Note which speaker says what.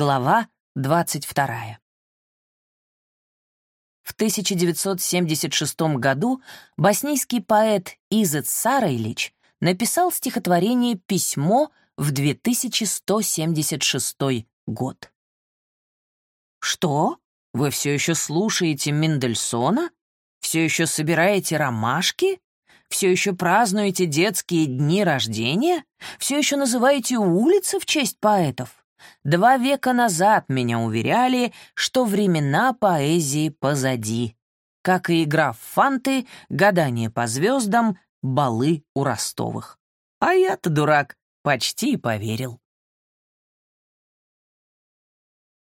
Speaker 1: Глава 22. В 1976 году боснийский поэт Изет Сарайлич написал стихотворение «Письмо» в 2176 год. «Что? Вы все еще слушаете Мендельсона? Все еще собираете ромашки? Все еще празднуете детские дни рождения? Все еще называете улицы в честь поэтов? Два века назад меня уверяли, что времена поэзии позади. Как и игра в фанты, гадание по звездам, балы у Ростовых. А я-то, дурак, почти поверил.